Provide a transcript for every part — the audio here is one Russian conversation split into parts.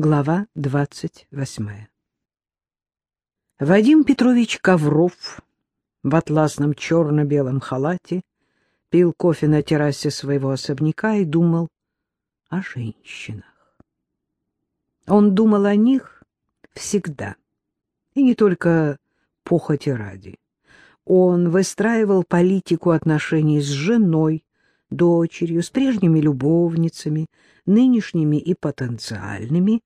Глава двадцать восьмая Вадим Петрович Ковров в атласном черно-белом халате пил кофе на террасе своего особняка и думал о женщинах. Он думал о них всегда, и не только похоти ради. Он выстраивал политику отношений с женой, дочерью, с прежними любовницами, нынешними и потенциальными.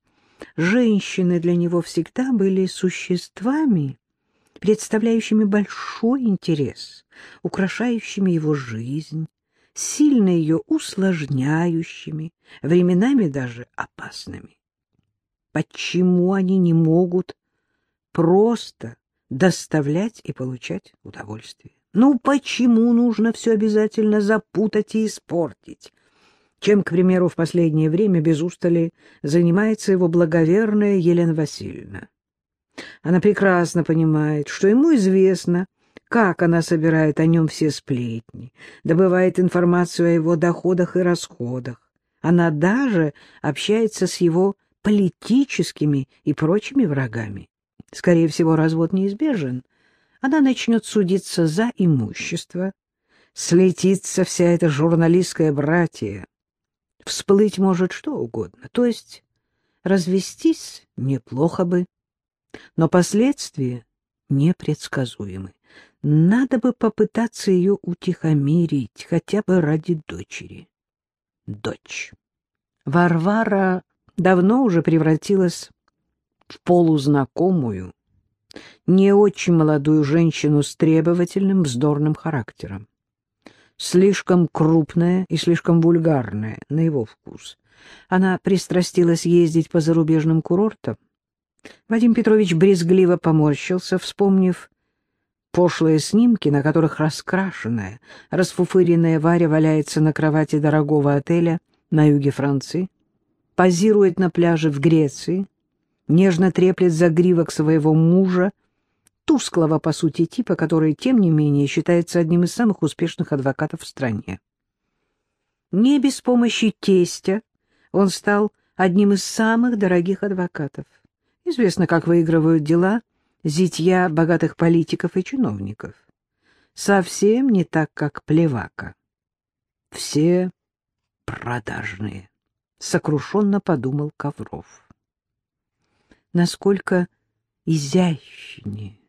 Женщины для него всегда были существами, представляющими большой интерес, украшающими его жизнь, сильно ее усложняющими, временами даже опасными. Почему они не могут просто доставлять и получать удовольствие? Ну, почему нужно все обязательно запутать и испортить? Чем, к примеру, в последнее время без устали занимается его благоверная Елена Васильевна. Она прекрасно понимает, что ему известно, как она собирает о нем все сплетни, добывает информацию о его доходах и расходах. Она даже общается с его политическими и прочими врагами. Скорее всего, развод неизбежен, она начнет судиться за имущество, слетится вся эта журналистская братья. Всплыть может что угодно, то есть развестись неплохо бы, но последствия непредсказуемы. Надо бы попытаться ее утихомирить, хотя бы ради дочери. Дочь. Варвара давно уже превратилась в полузнакомую, не очень молодую женщину с требовательным, вздорным характером. Слишком крупная и слишком вульгарная на его вкус. Она пристрастилась ездить по зарубежным курортам. Вадим Петрович брезгливо поморщился, вспомнив пошлые снимки, на которых раскрашенная, расфуфыренная Варя валяется на кровати дорогого отеля на юге Франции, позирует на пляже в Греции, нежно треплет загривок своего мужа, тусклого, по сути, типа, который, тем не менее, считается одним из самых успешных адвокатов в стране. Не без помощи тестя он стал одним из самых дорогих адвокатов. Известно, как выигрывают дела зятья богатых политиков и чиновников. Совсем не так, как Плевака. Все продажные, — сокрушенно подумал Ковров насколько изящнее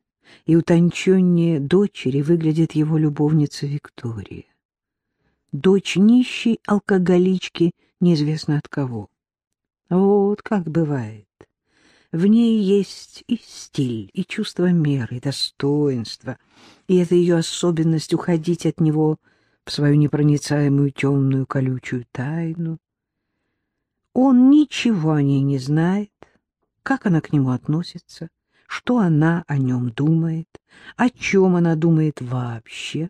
и утонченнее дочери выглядит его любовница Виктория. Дочь нищей алкоголички неизвестно от кого. Вот как бывает. В ней есть и стиль, и чувство меры, и достоинства, и это ее особенность уходить от него в свою непроницаемую темную колючую тайну. Он ничего о ней не знает, как она к нему относится, что она о нем думает, о чем она думает вообще.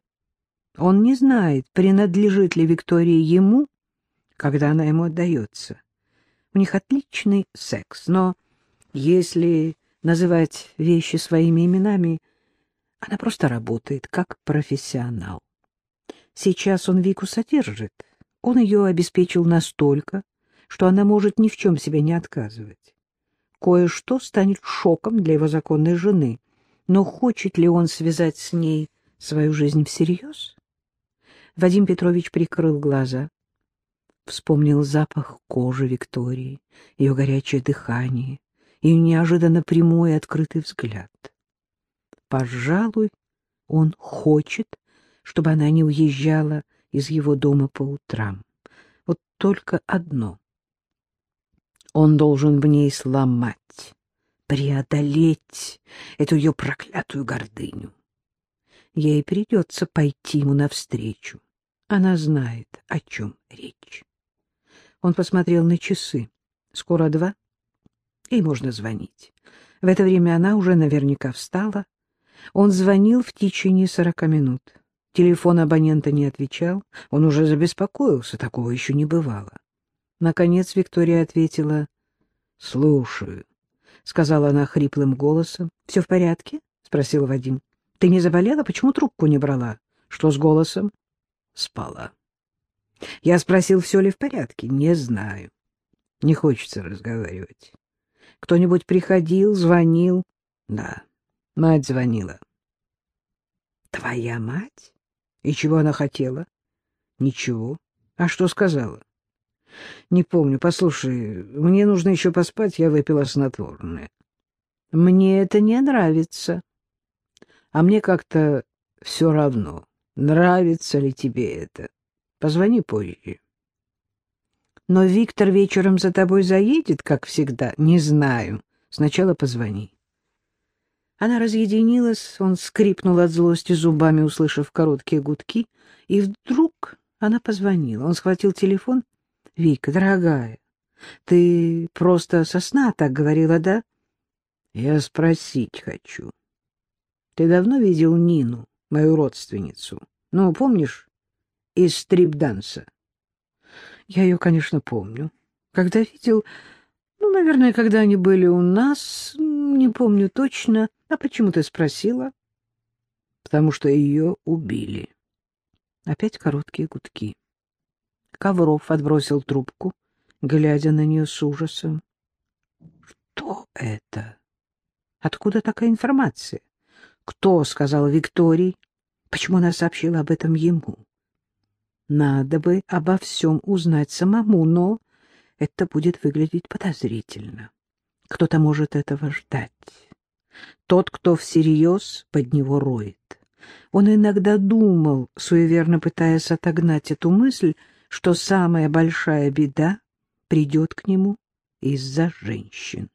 Он не знает, принадлежит ли Виктория ему, когда она ему отдается. У них отличный секс, но если называть вещи своими именами, она просто работает как профессионал. Сейчас он Вику содержит. Он ее обеспечил настолько, что она может ни в чем себе не отказывать кое-что станет шоком для его законной жены. Но хочет ли он связать с ней свою жизнь всерьез? Вадим Петрович прикрыл глаза, вспомнил запах кожи Виктории, ее горячее дыхание, и неожиданно прямой открытый взгляд. Пожалуй, он хочет, чтобы она не уезжала из его дома по утрам. Вот только одно — он должен в ней сломать, преодолеть эту ее проклятую гордыню. Ей придется пойти ему навстречу. Она знает, о чем речь. Он посмотрел на часы. Скоро два. Ей можно звонить. В это время она уже наверняка встала. Он звонил в течение сорока минут. Телефон абонента не отвечал. Он уже забеспокоился, такого еще не бывало. Наконец Виктория ответила. — Слушаю, — сказала она хриплым голосом. — Все в порядке? — спросил Вадим. — Ты не заболела? Почему трубку не брала? Что с голосом? — Спала. Я спросил, все ли в порядке. Не знаю. Не хочется разговаривать. Кто-нибудь приходил, звонил? Да, мать звонила. Твоя мать? И чего она хотела? Ничего. А что сказала? Не помню. Послушай, мне нужно еще поспать, я выпила снотворное. Мне это не нравится. А мне как-то все равно, нравится ли тебе это. Позвони позже. Но Виктор вечером за тобой заедет, как всегда? Не знаю. Сначала позвони. Она разъединилась, он скрипнул от злости зубами, услышав короткие гудки, и вдруг она позвонила. Он схватил телефон. — Вика, дорогая, ты просто со сна так говорила, да? — Я спросить хочу. Ты давно видел Нину, мою родственницу? Ну, помнишь, из стрип-данса? Я ее, конечно, помню. Когда видел... Ну, наверное, когда они были у нас, не помню точно. А почему ты спросила? Потому что ее убили. Опять короткие гудки. Ковров отбросил трубку, глядя на нее с ужасом. Что это? Откуда такая информация? Кто сказал Виктории? Почему она сообщила об этом ему? Надо бы обо всем узнать самому, но это будет выглядеть подозрительно. Кто-то может этого ждать. Тот, кто всерьез под него роет. Он иногда думал, суеверно пытаясь отогнать эту мысль, что самая большая беда придет к нему из-за женщин.